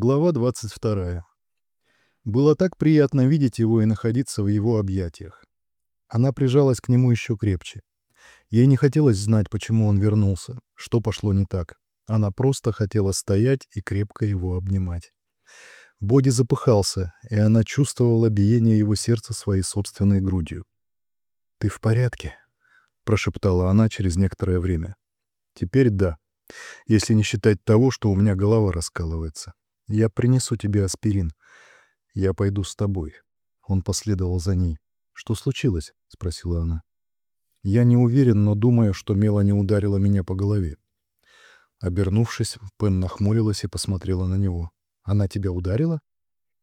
Глава 22. Было так приятно видеть его и находиться в его объятиях. Она прижалась к нему еще крепче. Ей не хотелось знать, почему он вернулся, что пошло не так. Она просто хотела стоять и крепко его обнимать. Боди запыхался, и она чувствовала биение его сердца своей собственной грудью. «Ты в порядке?» — прошептала она через некоторое время. «Теперь да, если не считать того, что у меня голова раскалывается. Я принесу тебе аспирин. Я пойду с тобой. Он последовал за ней. Что случилось? спросила она. Я не уверен, но думаю, что Мелани ударила меня по голове. Обернувшись, Пен нахмурилась и посмотрела на него. Она тебя ударила?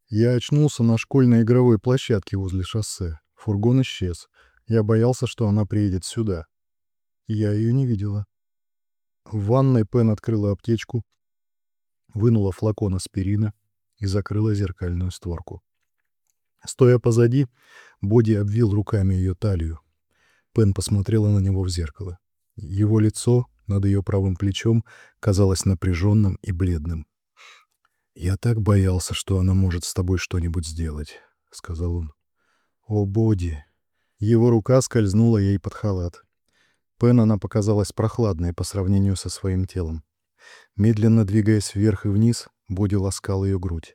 Я очнулся на школьной игровой площадке возле шоссе. Фургон исчез. Я боялся, что она приедет сюда. Я ее не видела. В ванной Пен открыла аптечку, вынула флакон аспирина и закрыла зеркальную створку. Стоя позади, Боди обвил руками ее талию. Пен посмотрела на него в зеркало. Его лицо над ее правым плечом казалось напряженным и бледным. «Я так боялся, что она может с тобой что-нибудь сделать», — сказал он. «О, Боди!» Его рука скользнула ей под халат. Пен она показалась прохладной по сравнению со своим телом. Медленно двигаясь вверх и вниз, Боди ласкал ее грудь.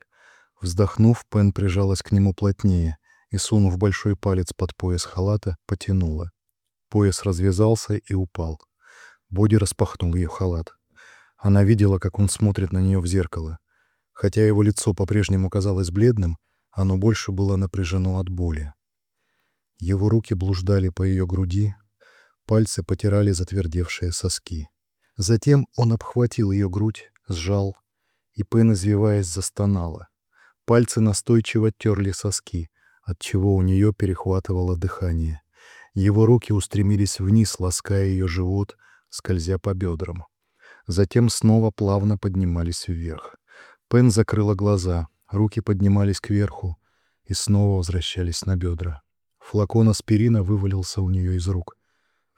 Вздохнув, Пен прижалась к нему плотнее и, сунув большой палец под пояс халата, потянула. Пояс развязался и упал. Боди распахнул ее халат. Она видела, как он смотрит на нее в зеркало. Хотя его лицо по-прежнему казалось бледным, оно больше было напряжено от боли. Его руки блуждали по ее груди, пальцы потирали затвердевшие соски. Затем он обхватил ее грудь, сжал, и Пен, извиваясь, застонала. Пальцы настойчиво терли соски, отчего у нее перехватывало дыхание. Его руки устремились вниз, лаская ее живот, скользя по бедрам. Затем снова плавно поднимались вверх. Пен закрыла глаза, руки поднимались кверху и снова возвращались на бедра. Флакон аспирина вывалился у нее из рук.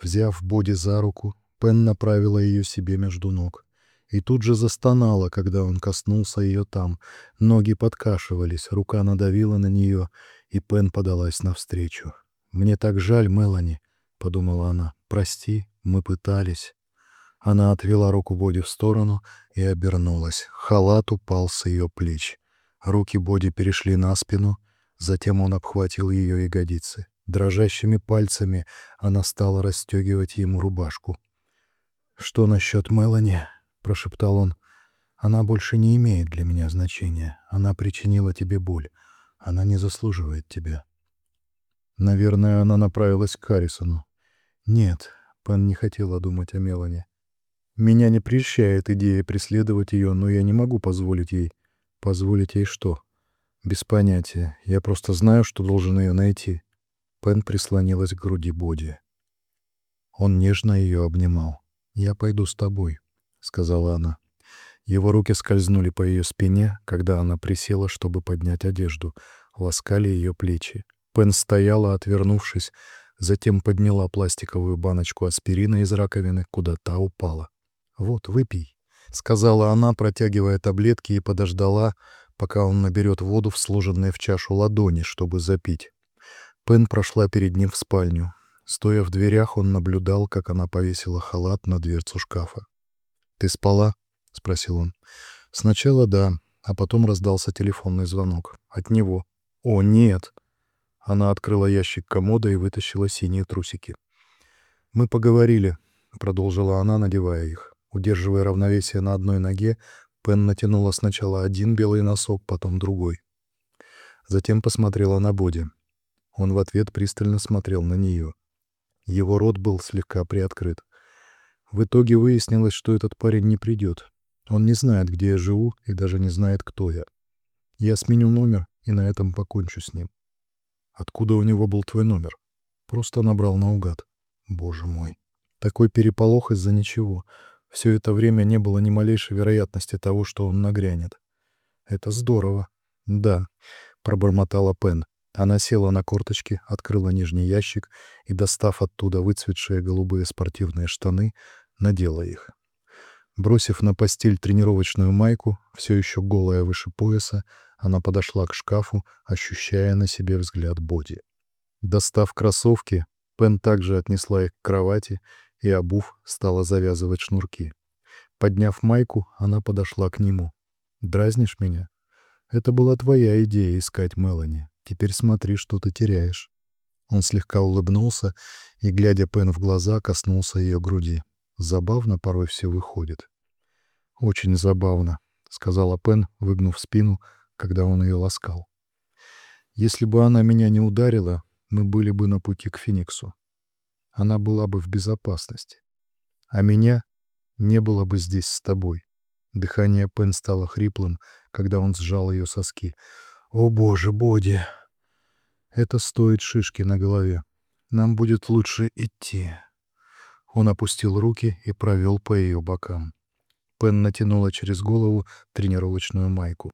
Взяв Боди за руку, Пен направила ее себе между ног. И тут же застонала, когда он коснулся ее там. Ноги подкашивались, рука надавила на нее, и Пен подалась навстречу. «Мне так жаль, Мелани», — подумала она. «Прости, мы пытались». Она отвела руку Боди в сторону и обернулась. Халат упал с ее плеч. Руки Боди перешли на спину, затем он обхватил ее ягодицы. Дрожащими пальцами она стала расстегивать ему рубашку. «Что насчет Мелани?» — прошептал он. «Она больше не имеет для меня значения. Она причинила тебе боль. Она не заслуживает тебя». Наверное, она направилась к Харрисону. «Нет», — Пен не хотела думать о Мелани. «Меня не прельщает идея преследовать ее, но я не могу позволить ей...» «Позволить ей что?» «Без понятия. Я просто знаю, что должен ее найти». Пен прислонилась к груди Боди. Он нежно ее обнимал. «Я пойду с тобой», — сказала она. Его руки скользнули по ее спине, когда она присела, чтобы поднять одежду, ласкали ее плечи. Пен стояла, отвернувшись, затем подняла пластиковую баночку аспирина из раковины, куда та упала. «Вот, выпей», — сказала она, протягивая таблетки, и подождала, пока он наберет воду в сложенные в чашу ладони, чтобы запить. Пен прошла перед ним в спальню. Стоя в дверях, он наблюдал, как она повесила халат на дверцу шкафа. «Ты спала?» — спросил он. «Сначала да, а потом раздался телефонный звонок. От него. О, нет!» Она открыла ящик комода и вытащила синие трусики. «Мы поговорили», — продолжила она, надевая их. Удерживая равновесие на одной ноге, Пен натянула сначала один белый носок, потом другой. Затем посмотрела на Боди. Он в ответ пристально смотрел на нее. Его рот был слегка приоткрыт. В итоге выяснилось, что этот парень не придет. Он не знает, где я живу, и даже не знает, кто я. Я сменю номер и на этом покончу с ним. Откуда у него был твой номер? Просто набрал наугад. Боже мой. Такой переполох из-за ничего. Все это время не было ни малейшей вероятности того, что он нагрянет. Это здорово. Да, пробормотала Пен. Она села на корточки, открыла нижний ящик и, достав оттуда выцветшие голубые спортивные штаны, надела их. Бросив на постель тренировочную майку, все еще голая выше пояса, она подошла к шкафу, ощущая на себе взгляд Боди. Достав кроссовки, Пен также отнесла их к кровати и, обув, стала завязывать шнурки. Подняв майку, она подошла к нему. «Дразнишь меня? Это была твоя идея искать Мелани. Теперь смотри, что ты теряешь». Он слегка улыбнулся и, глядя Пен в глаза, коснулся ее груди. Забавно порой все выходит. «Очень забавно», — сказала Пен, выгнув спину, когда он ее ласкал. «Если бы она меня не ударила, мы были бы на пути к Фениксу. Она была бы в безопасности. А меня не было бы здесь с тобой». Дыхание Пен стало хриплым, когда он сжал ее соски. «О боже, Боди!» «Это стоит шишки на голове. Нам будет лучше идти». Он опустил руки и провел по ее бокам. Пен натянула через голову тренировочную майку.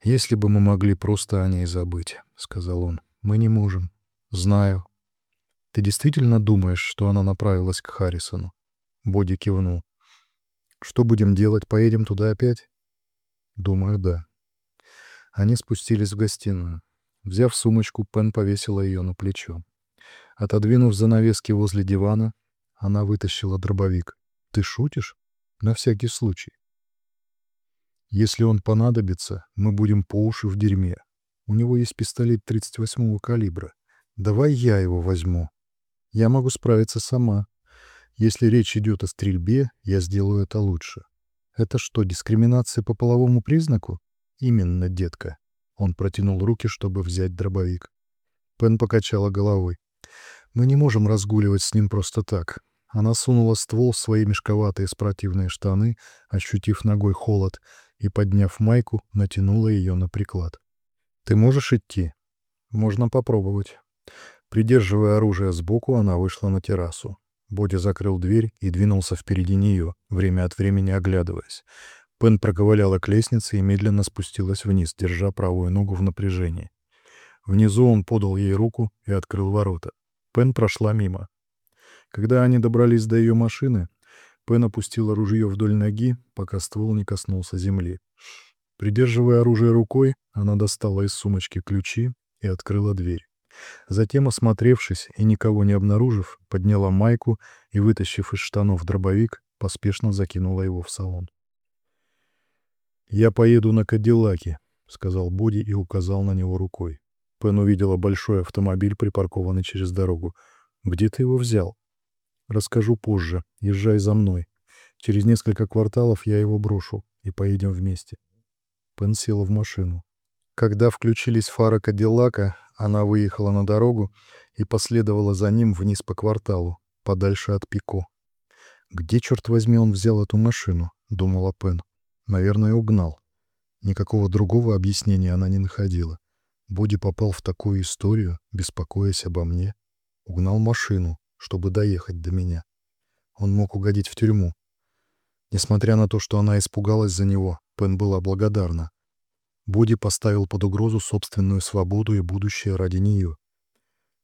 «Если бы мы могли просто о ней забыть», — сказал он. «Мы не можем. Знаю». «Ты действительно думаешь, что она направилась к Харрисону?» Боди кивнул. «Что будем делать? Поедем туда опять?» «Думаю, да». Они спустились в гостиную. Взяв сумочку, Пен повесила ее на плечо. Отодвинув занавески возле дивана, она вытащила дробовик. «Ты шутишь?» На всякий случай. Если он понадобится, мы будем по уши в дерьме. У него есть пистолет 38-го калибра. Давай я его возьму. Я могу справиться сама. Если речь идет о стрельбе, я сделаю это лучше. Это что, дискриминация по половому признаку? Именно, детка. Он протянул руки, чтобы взять дробовик. Пен покачала головой. Мы не можем разгуливать с ним просто так. Она сунула ствол в свои мешковатые спортивные штаны, ощутив ногой холод, и, подняв майку, натянула ее на приклад. «Ты можешь идти?» «Можно попробовать». Придерживая оружие сбоку, она вышла на террасу. Боди закрыл дверь и двинулся впереди нее, время от времени оглядываясь. Пен проковыляла к лестнице и медленно спустилась вниз, держа правую ногу в напряжении. Внизу он подал ей руку и открыл ворота. Пен прошла мимо. Когда они добрались до ее машины, Пен опустила ружье вдоль ноги, пока ствол не коснулся земли. Придерживая оружие рукой, она достала из сумочки ключи и открыла дверь. Затем, осмотревшись и никого не обнаружив, подняла майку и, вытащив из штанов дробовик, поспешно закинула его в салон. «Я поеду на Кадиллаке», — сказал Боди и указал на него рукой. Пен увидела большой автомобиль, припаркованный через дорогу. «Где ты его взял?» Расскажу позже. Езжай за мной. Через несколько кварталов я его брошу, и поедем вместе. Пен села в машину. Когда включились фары Кадиллака, она выехала на дорогу и последовала за ним вниз по кварталу, подальше от Пико. «Где, черт возьми, он взял эту машину?» — думала Пен. «Наверное, угнал». Никакого другого объяснения она не находила. Боди попал в такую историю, беспокоясь обо мне. Угнал машину, чтобы доехать до меня. Он мог угодить в тюрьму. Несмотря на то, что она испугалась за него, Пен была благодарна. Боди поставил под угрозу собственную свободу и будущее ради нее.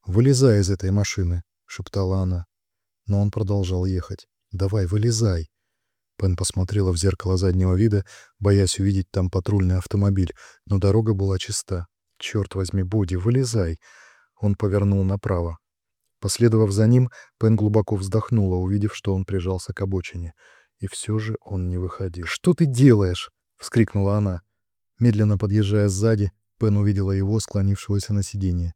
«Вылезай из этой машины», — шептала она. Но он продолжал ехать. «Давай, вылезай». Пен посмотрела в зеркало заднего вида, боясь увидеть там патрульный автомобиль, но дорога была чиста. «Черт возьми, Боди, вылезай!» Он повернул направо. Последовав за ним, Пен глубоко вздохнула, увидев, что он прижался к обочине. И все же он не выходил. «Что ты делаешь?» — вскрикнула она. Медленно подъезжая сзади, Пен увидела его, склонившегося на сиденье.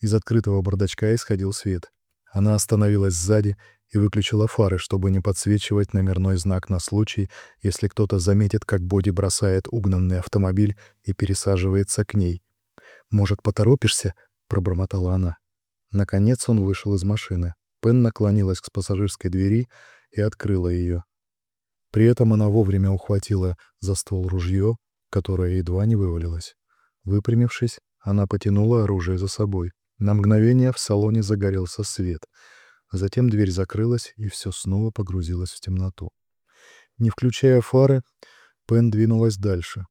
Из открытого бардачка исходил свет. Она остановилась сзади и выключила фары, чтобы не подсвечивать номерной знак на случай, если кто-то заметит, как Боди бросает угнанный автомобиль и пересаживается к ней. «Может, поторопишься?» — пробормотала она. Наконец он вышел из машины. Пен наклонилась к пассажирской двери и открыла ее. При этом она вовремя ухватила за ствол ружье, которое едва не вывалилось. Выпрямившись, она потянула оружие за собой. На мгновение в салоне загорелся свет. Затем дверь закрылась, и все снова погрузилось в темноту. Не включая фары, Пен двинулась дальше.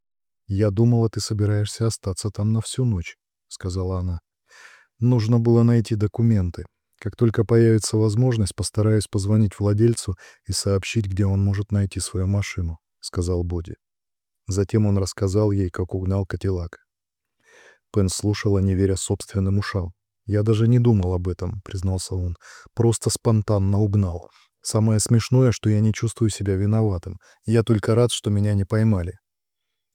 «Я думала, ты собираешься остаться там на всю ночь», — сказала она. Нужно было найти документы. Как только появится возможность, постараюсь позвонить владельцу и сообщить, где он может найти свою машину», — сказал Боди. Затем он рассказал ей, как угнал Катилак. Пен слушала, не веря собственным ушам. «Я даже не думал об этом», — признался он. «Просто спонтанно угнал. Самое смешное, что я не чувствую себя виноватым. Я только рад, что меня не поймали».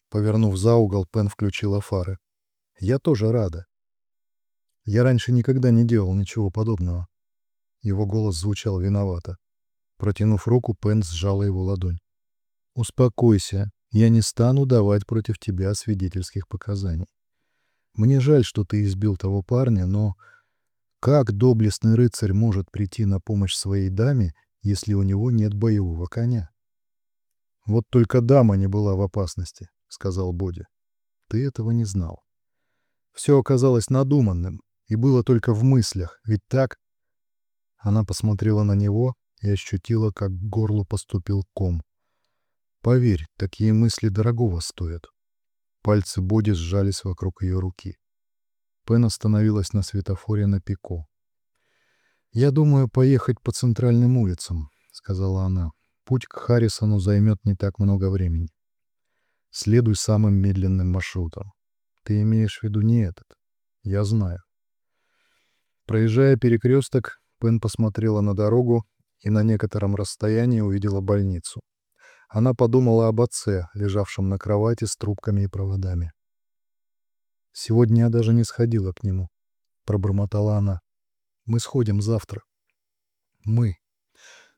Повернув за угол, Пен включила фары. «Я тоже рада. Я раньше никогда не делал ничего подобного». Его голос звучал виновато. Протянув руку, Пен сжала его ладонь. «Успокойся. Я не стану давать против тебя свидетельских показаний. Мне жаль, что ты избил того парня, но как доблестный рыцарь может прийти на помощь своей даме, если у него нет боевого коня? Вот только дама не была в опасности, сказал Боди. Ты этого не знал. Все оказалось надуманным и было только в мыслях, ведь так? Она посмотрела на него и ощутила, как к горлу поступил ком. Поверь, такие мысли дорогого стоят. Пальцы Боди сжались вокруг ее руки. Пен остановилась на светофоре на пико. «Я думаю поехать по центральным улицам», — сказала она. «Путь к Харрисону займет не так много времени. Следуй самым медленным маршрутом. Ты имеешь в виду не этот. Я знаю». Проезжая перекресток, Пен посмотрела на дорогу и на некотором расстоянии увидела больницу. Она подумала об отце, лежавшем на кровати с трубками и проводами. «Сегодня я даже не сходила к нему», — пробормотала она. «Мы сходим завтра». «Мы».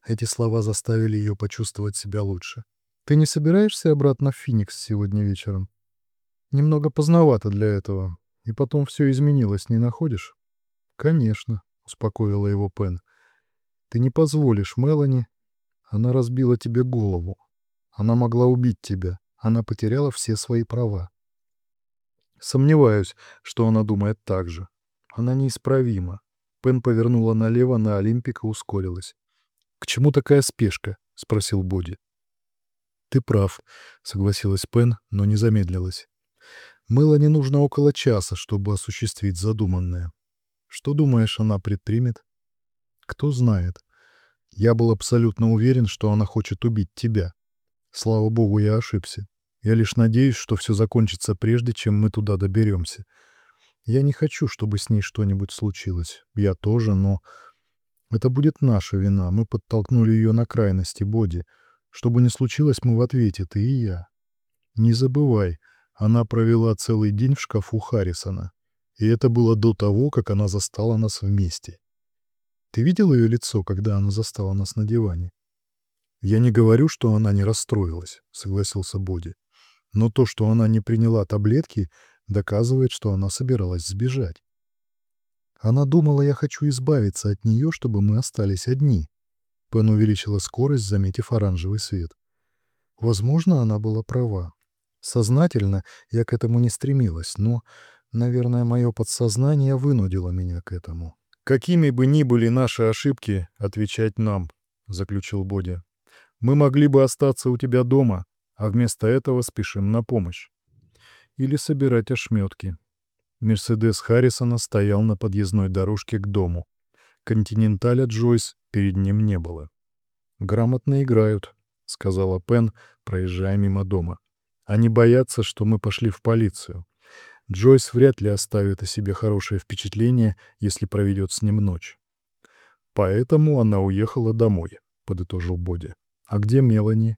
Эти слова заставили ее почувствовать себя лучше. «Ты не собираешься обратно в Феникс сегодня вечером?» «Немного поздновато для этого. И потом все изменилось, не находишь?» «Конечно», — успокоила его Пен. «Ты не позволишь Мелани. Она разбила тебе голову. Она могла убить тебя. Она потеряла все свои права. Сомневаюсь, что она думает так же. Она неисправима. Пен повернула налево на Олимпик и ускорилась. «К чему такая спешка?» — спросил Боди. «Ты прав», — согласилась Пен, но не замедлилась. «Мыло нужно около часа, чтобы осуществить задуманное. Что думаешь, она предпримет?» «Кто знает. Я был абсолютно уверен, что она хочет убить тебя. Слава богу, я ошибся. Я лишь надеюсь, что все закончится прежде, чем мы туда доберемся. Я не хочу, чтобы с ней что-нибудь случилось. Я тоже, но... Это будет наша вина. Мы подтолкнули ее на крайности, Боди. Что бы ни случилось, мы в ответе, ты и я. Не забывай, она провела целый день в шкафу Харрисона. И это было до того, как она застала нас вместе. Ты видел ее лицо, когда она застала нас на диване? «Я не говорю, что она не расстроилась», — согласился Боди. «Но то, что она не приняла таблетки, доказывает, что она собиралась сбежать. Она думала, я хочу избавиться от нее, чтобы мы остались одни». Пен увеличила скорость, заметив оранжевый свет. Возможно, она была права. Сознательно я к этому не стремилась, но, наверное, мое подсознание вынудило меня к этому. «Какими бы ни были наши ошибки, отвечать нам», — заключил Боди. Мы могли бы остаться у тебя дома, а вместо этого спешим на помощь. Или собирать ошметки. Мерседес Харрисона стоял на подъездной дорожке к дому. Континенталя Джойс перед ним не было. «Грамотно играют», — сказала Пен, проезжая мимо дома. «Они боятся, что мы пошли в полицию. Джойс вряд ли оставит о себе хорошее впечатление, если проведет с ним ночь. Поэтому она уехала домой», — подытожил Боди. «А где Мелани?»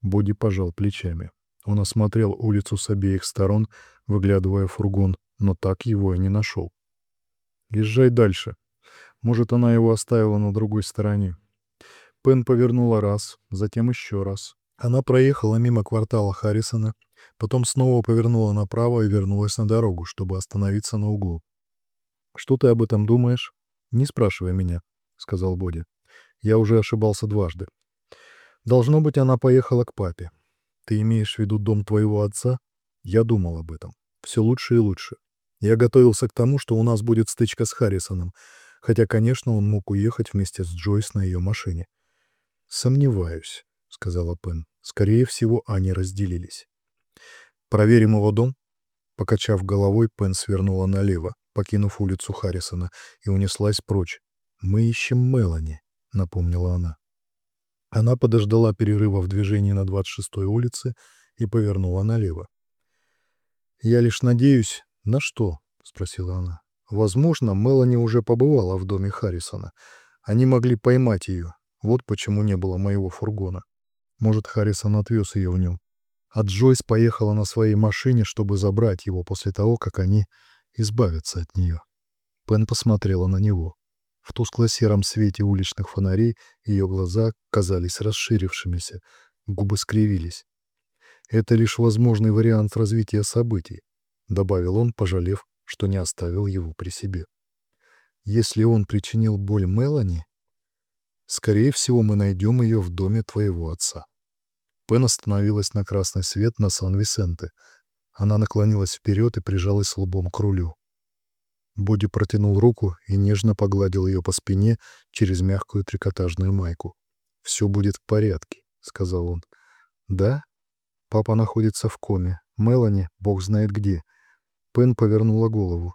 Боди пожал плечами. Он осмотрел улицу с обеих сторон, выглядывая фургон, но так его и не нашел. «Езжай дальше. Может, она его оставила на другой стороне». Пен повернула раз, затем еще раз. Она проехала мимо квартала Харрисона, потом снова повернула направо и вернулась на дорогу, чтобы остановиться на углу. «Что ты об этом думаешь?» «Не спрашивай меня», — сказал Боди. «Я уже ошибался дважды. Должно быть, она поехала к папе. Ты имеешь в виду дом твоего отца? Я думал об этом. Все лучше и лучше. Я готовился к тому, что у нас будет стычка с Харрисоном, хотя, конечно, он мог уехать вместе с Джойс на ее машине. «Сомневаюсь», — сказала Пен. «Скорее всего, они разделились». «Проверим его дом?» Покачав головой, Пен свернула налево, покинув улицу Харрисона, и унеслась прочь, «Мы ищем Мелани», — напомнила она. Она подождала перерыва в движении на 26-й улице и повернула налево. «Я лишь надеюсь...» «На что?» — спросила она. «Возможно, Мелани уже побывала в доме Харрисона. Они могли поймать ее. Вот почему не было моего фургона. Может, Харрисон отвез ее в нем. А Джойс поехала на своей машине, чтобы забрать его после того, как они избавятся от нее». Пен посмотрела на него. В тускло-сером свете уличных фонарей ее глаза казались расширившимися, губы скривились. «Это лишь возможный вариант развития событий», — добавил он, пожалев, что не оставил его при себе. «Если он причинил боль Мелани, скорее всего, мы найдем ее в доме твоего отца». Пен остановилась на красный свет на Сан-Висенте. Она наклонилась вперед и прижалась лбом к рулю. Боди протянул руку и нежно погладил ее по спине через мягкую трикотажную майку. «Все будет в порядке», — сказал он. «Да? Папа находится в коме. Мелани, бог знает где». Пен повернула голову.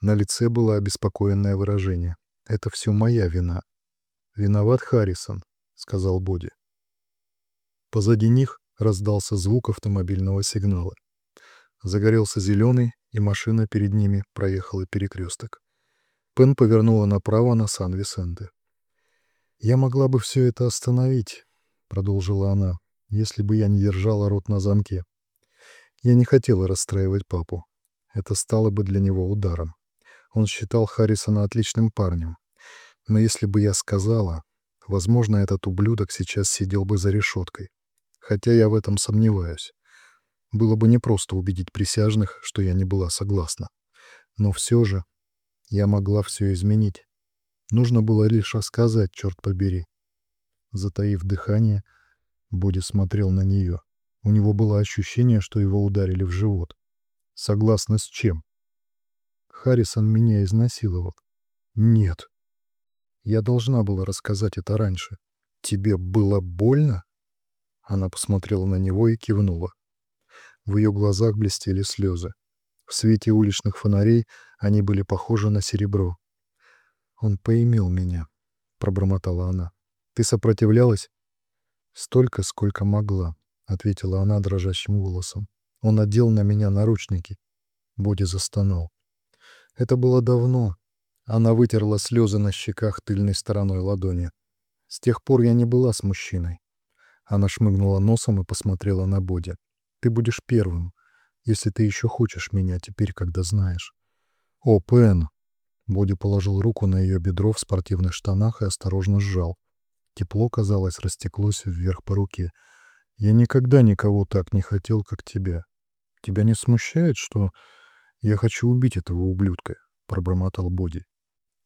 На лице было обеспокоенное выражение. «Это все моя вина». «Виноват Харрисон», — сказал Боди. Позади них раздался звук автомобильного сигнала. Загорелся зеленый, и машина перед ними проехала перекресток. Пен повернула направо на Сан-Висенте. «Я могла бы все это остановить», — продолжила она, — «если бы я не держала рот на замке. Я не хотела расстраивать папу. Это стало бы для него ударом. Он считал Харрисона отличным парнем. Но если бы я сказала, возможно, этот ублюдок сейчас сидел бы за решеткой. Хотя я в этом сомневаюсь. Было бы непросто убедить присяжных, что я не была согласна. Но все же я могла все изменить. Нужно было лишь рассказать, черт побери. Затаив дыхание, Боди смотрел на нее. У него было ощущение, что его ударили в живот. Согласно с чем? Харрисон меня изнасиловал. Нет. Я должна была рассказать это раньше. Тебе было больно? Она посмотрела на него и кивнула. В ее глазах блестели слезы. В свете уличных фонарей они были похожи на серебро. «Он поимел меня», — пробормотала она. «Ты сопротивлялась?» «Столько, сколько могла», — ответила она дрожащим голосом. «Он одел на меня наручники». Боди застонал. «Это было давно». Она вытерла слезы на щеках тыльной стороной ладони. «С тех пор я не была с мужчиной». Она шмыгнула носом и посмотрела на Боди. Ты будешь первым, если ты еще хочешь меня теперь, когда знаешь. О, Пен! Боди положил руку на ее бедро в спортивных штанах и осторожно сжал. Тепло, казалось, растеклось вверх по руке. Я никогда никого так не хотел, как тебя. Тебя не смущает, что я хочу убить этого ублюдка? Пробормотал Боди.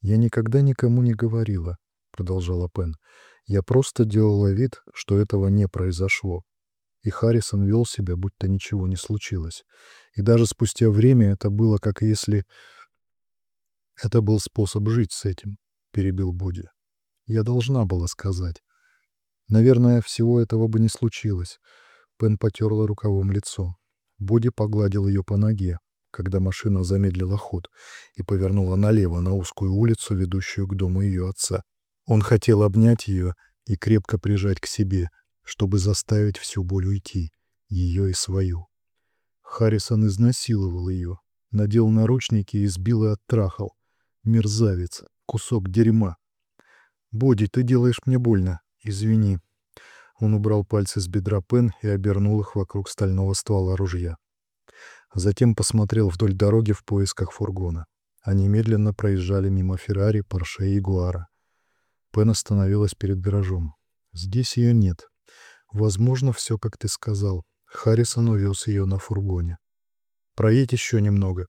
Я никогда никому не говорила, продолжала Пен. Я просто делала вид, что этого не произошло и Харрисон вел себя, будто ничего не случилось. И даже спустя время это было как если... Это был способ жить с этим, перебил Боди. Я должна была сказать. Наверное, всего этого бы не случилось. Пен потерла рукавом лицо. Боди погладил ее по ноге, когда машина замедлила ход и повернула налево на узкую улицу, ведущую к дому ее отца. Он хотел обнять ее и крепко прижать к себе — чтобы заставить всю боль уйти, ее и свою. Харрисон изнасиловал ее, надел наручники и сбил и оттрахал. Мерзавец, кусок дерьма. «Боди, ты делаешь мне больно. Извини». Он убрал пальцы с бедра Пен и обернул их вокруг стального ствола ружья. Затем посмотрел вдоль дороги в поисках фургона. Они медленно проезжали мимо Феррари, Порше и Ягуара. Пен остановилась перед гаражом. Здесь ее нет. Возможно, все, как ты сказал. Харрисон увез ее на фургоне. Проедь еще немного.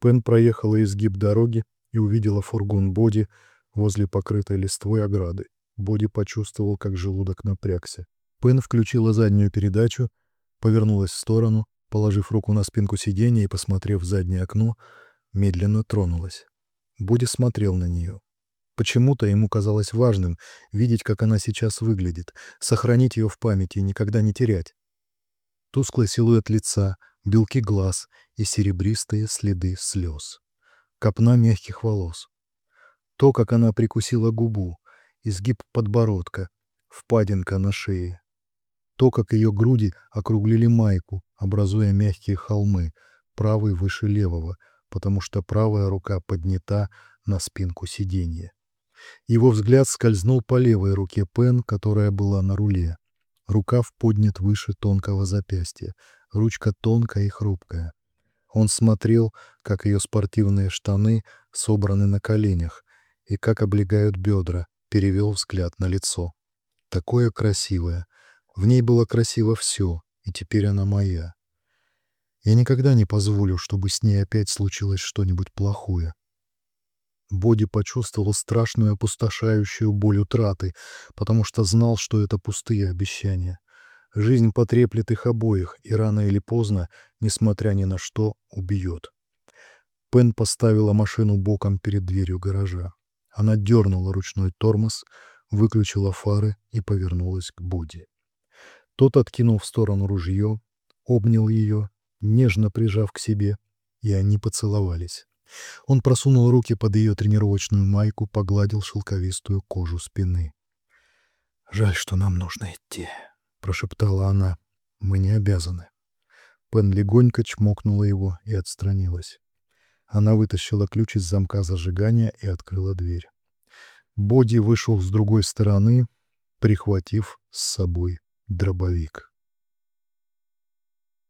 Пен проехала изгиб дороги и увидела фургон Боди возле покрытой листвой ограды. Боди почувствовал, как желудок напрягся. Пен включила заднюю передачу, повернулась в сторону, положив руку на спинку сиденья и, посмотрев в заднее окно, медленно тронулась. Боди смотрел на нее. Почему-то ему казалось важным видеть, как она сейчас выглядит, сохранить ее в памяти и никогда не терять. Тусклый силуэт лица, белки глаз и серебристые следы слез. Копна мягких волос. То, как она прикусила губу, изгиб подбородка, впадинка на шее. То, как ее груди округлили майку, образуя мягкие холмы, правый выше левого, потому что правая рука поднята на спинку сиденья. Его взгляд скользнул по левой руке Пен, которая была на руле. Рукав поднят выше тонкого запястья, ручка тонкая и хрупкая. Он смотрел, как ее спортивные штаны собраны на коленях и как облегают бедра, перевел взгляд на лицо. Такое красивое. В ней было красиво все, и теперь она моя. Я никогда не позволю, чтобы с ней опять случилось что-нибудь плохое. Боди почувствовал страшную опустошающую боль утраты, потому что знал, что это пустые обещания. Жизнь потреплет их обоих, и рано или поздно, несмотря ни на что, убьет. Пен поставила машину боком перед дверью гаража. Она дернула ручной тормоз, выключила фары и повернулась к Боди. Тот откинул в сторону ружье, обнял ее, нежно прижав к себе, и они поцеловались. Он просунул руки под ее тренировочную майку, погладил шелковистую кожу спины. «Жаль, что нам нужно идти», — прошептала она. «Мы не обязаны». Пен легонько чмокнула его и отстранилась. Она вытащила ключ из замка зажигания и открыла дверь. Боди вышел с другой стороны, прихватив с собой дробовик.